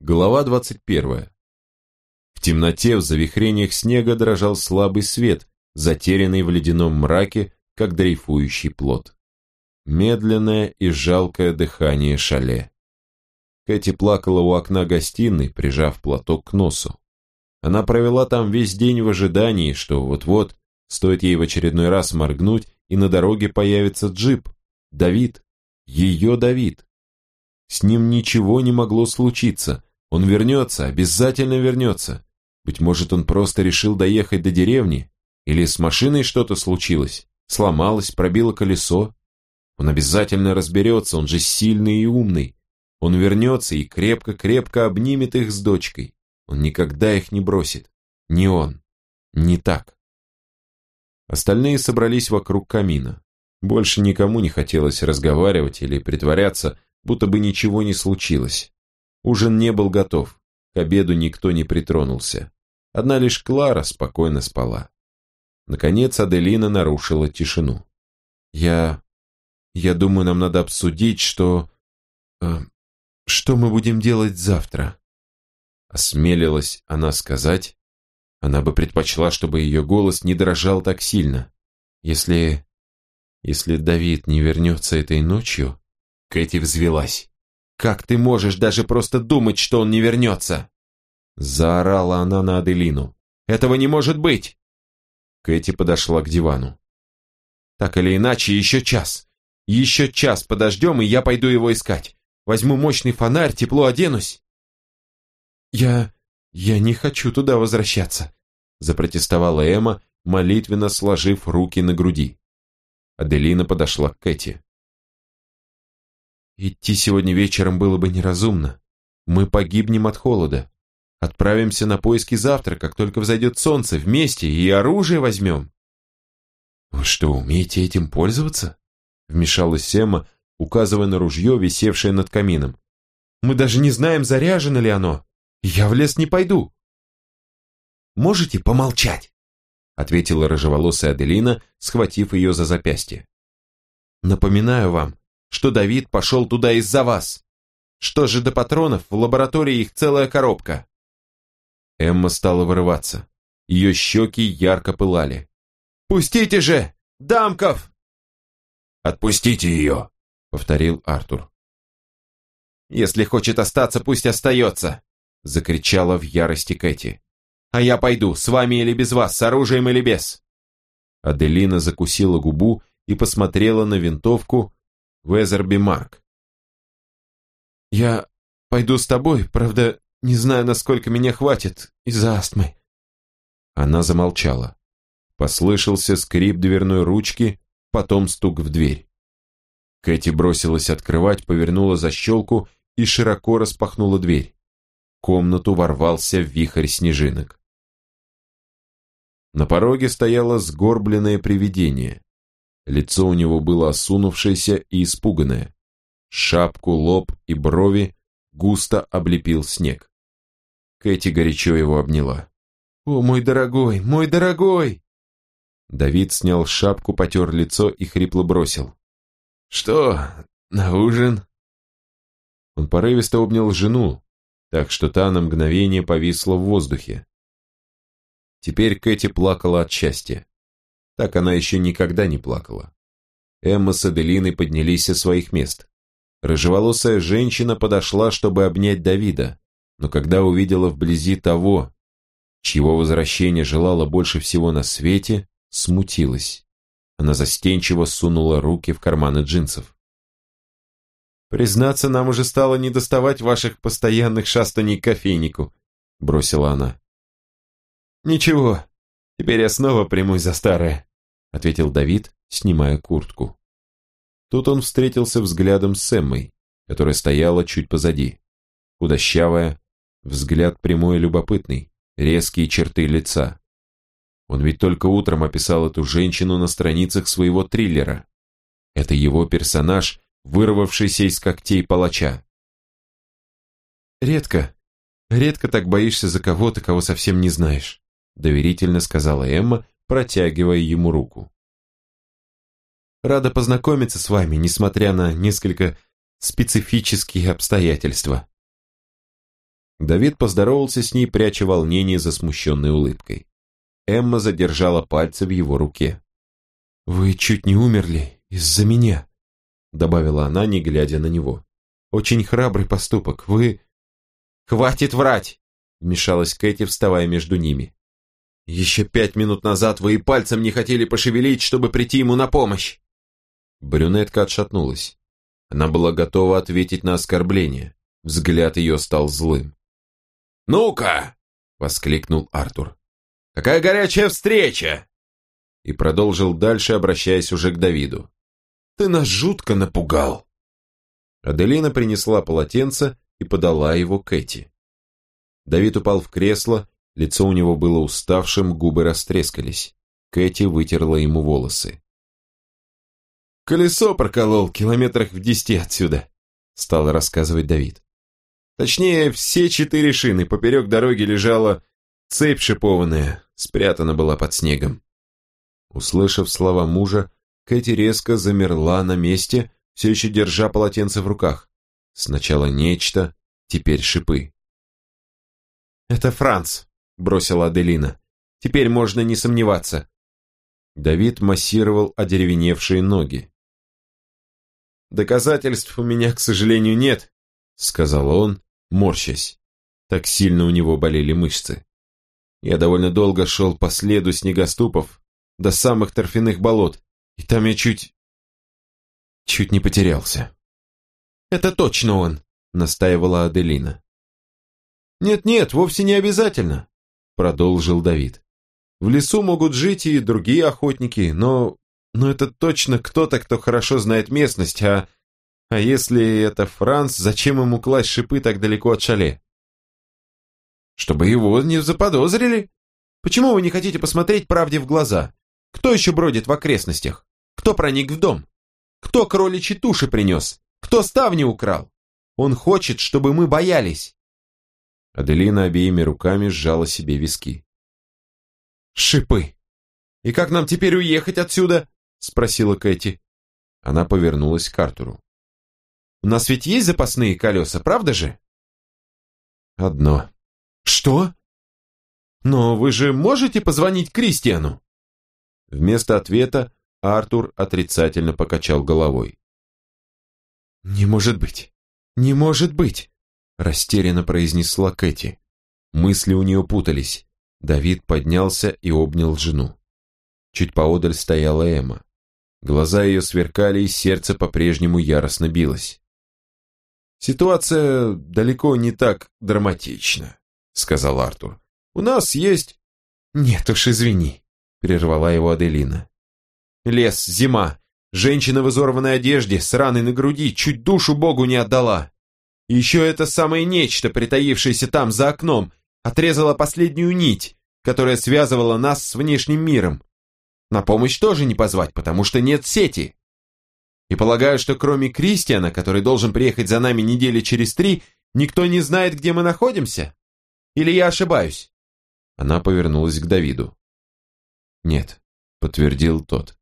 Глава 21. В темноте в завихрениях снега дрожал слабый свет, затерянный в ледяном мраке, как дрейфующий плод. Медленное и жалкое дыхание шале. Кэти плакала у окна гостиной, прижав платок к носу. Она провела там весь день в ожидании, что вот-вот, стоит ей в очередной раз моргнуть, и на дороге появится джип. Давид. Ее Давид. С ним ничего не могло случиться, он вернется, обязательно вернется. Быть может, он просто решил доехать до деревни? Или с машиной что-то случилось? Сломалось, пробило колесо? Он обязательно разберется, он же сильный и умный. Он вернется и крепко-крепко обнимет их с дочкой. Он никогда их не бросит. Не он. Не так. Остальные собрались вокруг камина. Больше никому не хотелось разговаривать или притворяться, будто бы ничего не случилось. Ужин не был готов, к обеду никто не притронулся. Одна лишь Клара спокойно спала. Наконец Аделина нарушила тишину. «Я... я думаю, нам надо обсудить, что... Э, что мы будем делать завтра?» Осмелилась она сказать. Она бы предпочла, чтобы ее голос не дрожал так сильно. Если... если Давид не вернется этой ночью... Кэти взвелась. «Как ты можешь даже просто думать, что он не вернется?» Заорала она на Аделину. «Этого не может быть!» Кэти подошла к дивану. «Так или иначе, еще час. Еще час подождем, и я пойду его искать. Возьму мощный фонарь, тепло оденусь». «Я... я не хочу туда возвращаться», запротестовала Эмма, молитвенно сложив руки на груди. Аделина подошла к Кэти. Идти сегодня вечером было бы неразумно. Мы погибнем от холода. Отправимся на поиски завтра, как только взойдет солнце, вместе, и оружие возьмем. Вы что, умеете этим пользоваться? Вмешалась Сема, указывая на ружье, висевшее над камином. Мы даже не знаем, заряжено ли оно. Я в лес не пойду. Можете помолчать? Ответила рыжеволосая Аделина, схватив ее за запястье. Напоминаю вам, что Давид пошел туда из-за вас. Что же до патронов, в лаборатории их целая коробка. Эмма стала вырываться. Ее щеки ярко пылали. «Пустите же! Дамков!» «Отпустите ее!» — повторил Артур. «Если хочет остаться, пусть остается!» — закричала в ярости Кэти. «А я пойду, с вами или без вас, с оружием или без!» Аделина закусила губу и посмотрела на винтовку, Везерби Марк. «Я пойду с тобой, правда, не знаю, насколько меня хватит из-за астмы». Она замолчала. Послышался скрип дверной ручки, потом стук в дверь. Кэти бросилась открывать, повернула защелку и широко распахнула дверь. В комнату ворвался вихрь снежинок. На пороге стояло сгорбленное привидение. Лицо у него было осунувшееся и испуганное. Шапку, лоб и брови густо облепил снег. Кэти горячо его обняла. «О, мой дорогой, мой дорогой!» Давид снял шапку, потер лицо и хрипло бросил. «Что, на ужин?» Он порывисто обнял жену, так что та на мгновение повисла в воздухе. Теперь Кэти плакала от счастья. Так она еще никогда не плакала. Эмма с Аделиной поднялись со своих мест. Рыжеволосая женщина подошла, чтобы обнять Давида, но когда увидела вблизи того, чьего возвращения желала больше всего на свете, смутилась. Она застенчиво сунула руки в карманы джинсов. «Признаться, нам уже стало недоставать ваших постоянных шастаний к кофейнику», бросила она. «Ничего, теперь я снова примусь за старое ответил Давид, снимая куртку. Тут он встретился взглядом с Эммой, которая стояла чуть позади. Худощавая, взгляд прямой и любопытный, резкие черты лица. Он ведь только утром описал эту женщину на страницах своего триллера. Это его персонаж, вырвавшийся из когтей палача. «Редко, редко так боишься за кого-то, кого совсем не знаешь», доверительно сказала Эмма, протягивая ему руку. «Рада познакомиться с вами, несмотря на несколько специфические обстоятельства». Давид поздоровался с ней, пряча волнение за смущенной улыбкой. Эмма задержала пальцы в его руке. «Вы чуть не умерли из-за меня», — добавила она, не глядя на него. «Очень храбрый поступок. Вы...» «Хватит врать!» — вмешалась Кэти, вставая между ними. «Еще пять минут назад вы и пальцем не хотели пошевелить, чтобы прийти ему на помощь!» Брюнетка отшатнулась. Она была готова ответить на оскорбление. Взгляд ее стал злым. «Ну-ка!» — воскликнул Артур. «Какая горячая встреча!» И продолжил дальше, обращаясь уже к Давиду. «Ты нас жутко напугал!» Аделина принесла полотенце и подала его Кэти. Давид упал в кресло, лицо у него было уставшим, губы растрескались. Кэти вытерла ему волосы. «Колесо проколол километрах в десяти отсюда», — стал рассказывать Давид. Точнее, все четыре шины, поперек дороги лежала цепь шипованная, спрятана была под снегом. Услышав слова мужа, Кэти резко замерла на месте, все еще держа полотенце в руках. Сначала нечто, теперь шипы. «Это Франц», — бросила Аделина. «Теперь можно не сомневаться». Давид массировал одеревеневшие ноги. «Доказательств у меня, к сожалению, нет», — сказал он, морщась. Так сильно у него болели мышцы. Я довольно долго шел по следу снегоступов до самых торфяных болот, и там я чуть... чуть не потерялся. «Это точно он», — настаивала Аделина. «Нет-нет, вовсе не обязательно», — продолжил Давид. «В лесу могут жить и другие охотники, но... но это точно кто-то, кто хорошо знает местность, а а если это Франц, зачем ему класть шипы так далеко от шале? Чтобы его не заподозрили. Почему вы не хотите посмотреть правде в глаза? Кто еще бродит в окрестностях? Кто проник в дом? Кто кроличьи туши принес? Кто ставни украл? Он хочет, чтобы мы боялись. Аделина обеими руками сжала себе виски. «Шипы! И как нам теперь уехать отсюда?» спросила Кэти. Она повернулась к Артуру. У нас ведь есть запасные колеса, правда же? Одно. Что? Но вы же можете позвонить Кристиану? Вместо ответа Артур отрицательно покачал головой. «Не может быть! Не может быть!» Растерянно произнесла Кэти. Мысли у нее путались. Давид поднялся и обнял жену. Чуть поодаль стояла Эмма. Глаза ее сверкали, и сердце по-прежнему яростно билось. «Ситуация далеко не так драматична», — сказал Артур. «У нас есть...» «Нет уж, извини», — прервала его Аделина. «Лес, зима, женщина в изорванной одежде, с раной на груди, чуть душу Богу не отдала. Еще это самое нечто, притаившееся там за окном, отрезало последнюю нить, которая связывала нас с внешним миром. На помощь тоже не позвать, потому что нет сети. И полагаю, что кроме Кристиана, который должен приехать за нами недели через три, никто не знает, где мы находимся? Или я ошибаюсь?» Она повернулась к Давиду. «Нет», — подтвердил тот.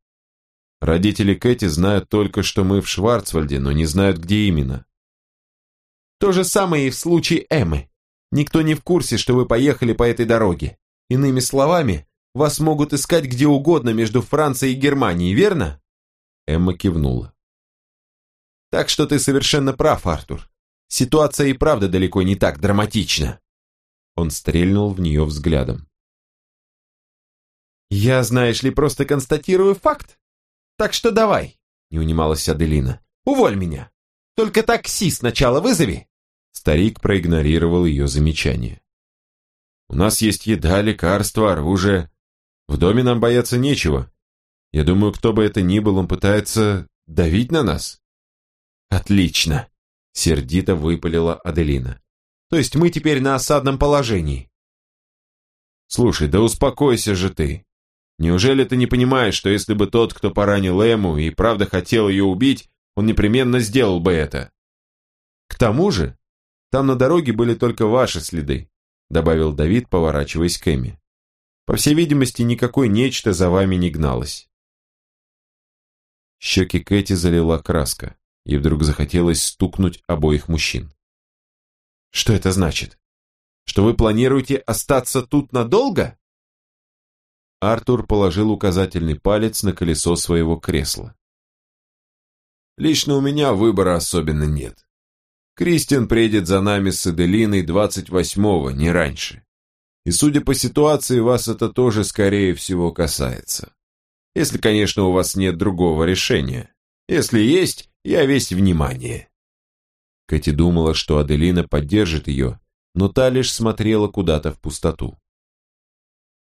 «Родители Кэти знают только, что мы в Шварцвальде, но не знают, где именно». «То же самое и в случае Эммы. Никто не в курсе, что вы поехали по этой дороге. Иными словами, вас могут искать где угодно между Францией и Германией, верно?» Эмма кивнула. Так что ты совершенно прав, Артур. Ситуация и правда далеко не так драматична. Он стрельнул в нее взглядом. «Я, знаешь ли, просто констатирую факт. Так что давай», — не унималась Аделина. «Уволь меня. Только такси сначала вызови». Старик проигнорировал ее замечание. «У нас есть еда, лекарства, оружие. В доме нам бояться нечего. Я думаю, кто бы это ни был, он пытается давить на нас». «Отлично!» — сердито выпалила Аделина. «То есть мы теперь на осадном положении?» «Слушай, да успокойся же ты. Неужели ты не понимаешь, что если бы тот, кто поранил Эму и правда хотел ее убить, он непременно сделал бы это?» «К тому же, там на дороге были только ваши следы», добавил Давид, поворачиваясь к Эми. «По всей видимости, никакой нечто за вами не гналось». Щеки Кэти залила краска и вдруг захотелось стукнуть обоих мужчин. «Что это значит? Что вы планируете остаться тут надолго?» Артур положил указательный палец на колесо своего кресла. «Лично у меня выбора особенно нет. Кристиан приедет за нами с Эделиной 28-го, не раньше. И судя по ситуации, вас это тоже скорее всего касается. Если, конечно, у вас нет другого решения. Если есть, я весь внимание». Кэти думала, что Аделина поддержит ее, но та лишь смотрела куда-то в пустоту.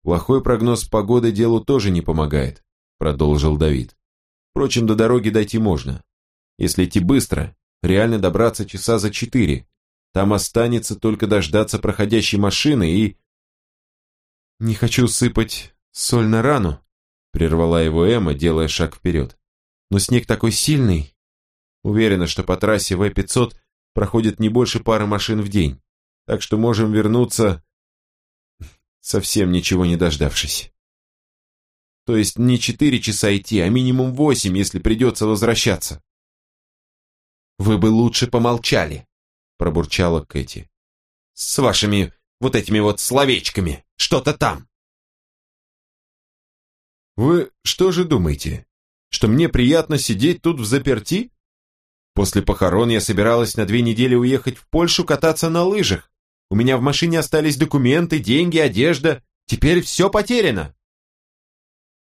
«Плохой прогноз погоды делу тоже не помогает», продолжил Давид. «Впрочем, до дороги дойти можно. Если идти быстро, реально добраться часа за четыре. Там останется только дождаться проходящей машины и...» «Не хочу сыпать соль на рану», прервала его Эмма, делая шаг вперед. «Но снег такой сильный. Уверена, что по трассе В-500 проходит не больше пары машин в день, так что можем вернуться, совсем ничего не дождавшись. То есть не четыре часа идти, а минимум восемь, если придется возвращаться. «Вы бы лучше помолчали», – пробурчала Кэти. «С вашими вот этими вот словечками, что-то там». «Вы что же думаете, что мне приятно сидеть тут в заперти?» После похорон я собиралась на две недели уехать в Польшу кататься на лыжах. У меня в машине остались документы, деньги, одежда. Теперь все потеряно.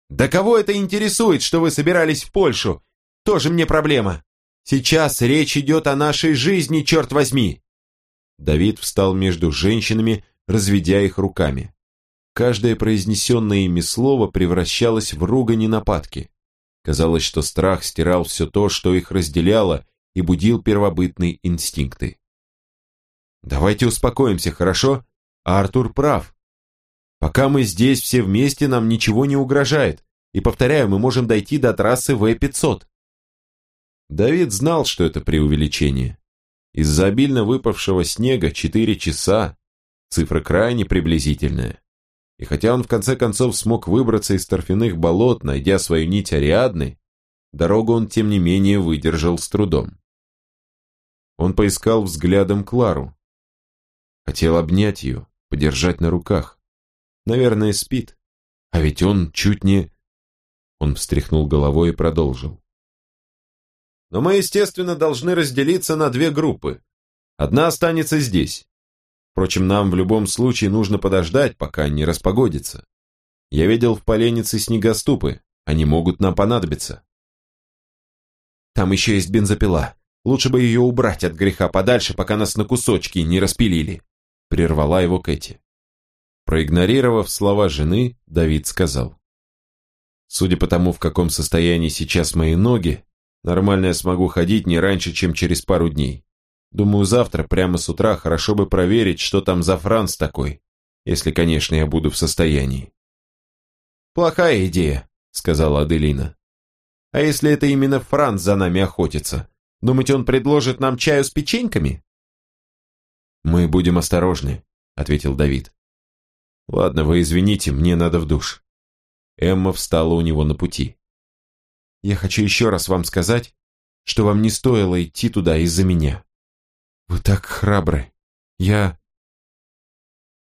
Да кого это интересует, что вы собирались в Польшу? Тоже мне проблема. Сейчас речь идет о нашей жизни, черт возьми. Давид встал между женщинами, разведя их руками. Каждое произнесенное ими слово превращалось в ругань и нападки. Казалось, что страх стирал все то, что их разделяло, и будил первобытные инстинкты. Давайте успокоимся, хорошо? А Артур прав. Пока мы здесь все вместе, нам ничего не угрожает. И повторяю, мы можем дойти до трассы В-500. Давид знал, что это преувеличение. Из-за обильно выпавшего снега 4 часа – цифра крайне приблизительная. И хотя он в конце концов смог выбраться из торфяных болот, найдя свою нить Ариадны, дорогу он тем не менее выдержал с трудом. Он поискал взглядом Клару. Хотел обнять ее, подержать на руках. Наверное, спит. А ведь он чуть не... Он встряхнул головой и продолжил. Но мы, естественно, должны разделиться на две группы. Одна останется здесь. Впрочем, нам в любом случае нужно подождать, пока не распогодится. Я видел в поленнице снегоступы, они могут нам понадобиться. Там еще есть бензопила. Лучше бы ее убрать от греха подальше, пока нас на кусочки не распилили», — прервала его Кэти. Проигнорировав слова жены, Давид сказал. «Судя по тому, в каком состоянии сейчас мои ноги, нормально я смогу ходить не раньше, чем через пару дней. Думаю, завтра, прямо с утра, хорошо бы проверить, что там за Франц такой, если, конечно, я буду в состоянии». «Плохая идея», — сказала Аделина. «А если это именно Франц за нами охотится?» Думаете, он предложит нам чаю с печеньками?» «Мы будем осторожны», — ответил Давид. «Ладно, вы извините, мне надо в душ». Эмма встала у него на пути. «Я хочу еще раз вам сказать, что вам не стоило идти туда из-за меня. Вы так храбры. Я...»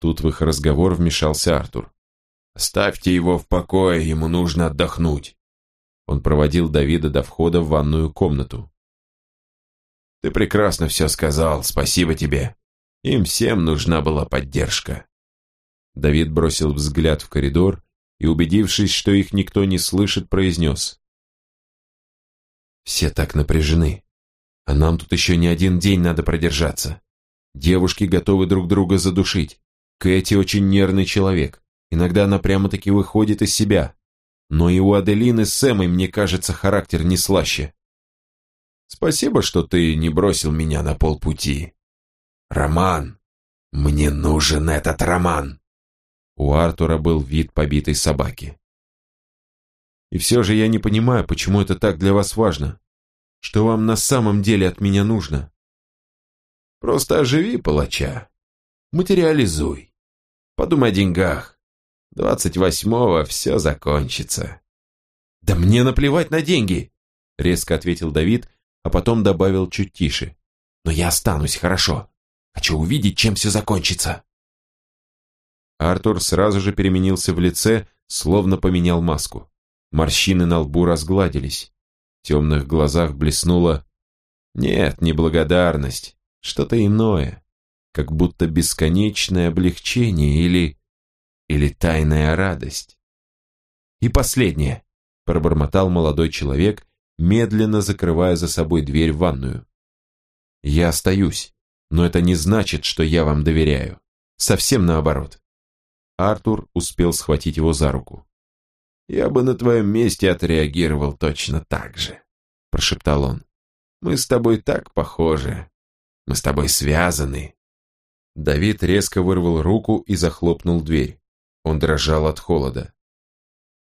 Тут в их разговор вмешался Артур. «Ставьте его в покое, ему нужно отдохнуть». Он проводил Давида до входа в ванную комнату. Ты прекрасно все сказал, спасибо тебе. Им всем нужна была поддержка. Давид бросил взгляд в коридор и, убедившись, что их никто не слышит, произнес. Все так напряжены. А нам тут еще не один день надо продержаться. Девушки готовы друг друга задушить. Кэти очень нервный человек. Иногда она прямо-таки выходит из себя. Но и у Аделины с Эмой, мне кажется, характер не слаще. Спасибо, что ты не бросил меня на полпути. Роман, мне нужен этот роман. У Артура был вид побитой собаки. И все же я не понимаю, почему это так для вас важно. Что вам на самом деле от меня нужно? Просто оживи палача. Материализуй. Подумай о деньгах. Двадцать восьмого все закончится. Да мне наплевать на деньги, резко ответил Давид, а потом добавил чуть тише. «Но я останусь, хорошо. Хочу увидеть, чем все закончится». Артур сразу же переменился в лице, словно поменял маску. Морщины на лбу разгладились. В темных глазах блеснула... Нет, не благодарность, что-то иное, как будто бесконечное облегчение или... или тайная радость. И последнее, пробормотал молодой человек, медленно закрывая за собой дверь в ванную. Я остаюсь, но это не значит, что я вам доверяю. Совсем наоборот. Артур успел схватить его за руку. «Я бы на твоем месте отреагировал точно так же», – прошептал он. «Мы с тобой так похожи. Мы с тобой связаны». Давид резко вырвал руку и захлопнул дверь. Он дрожал от холода.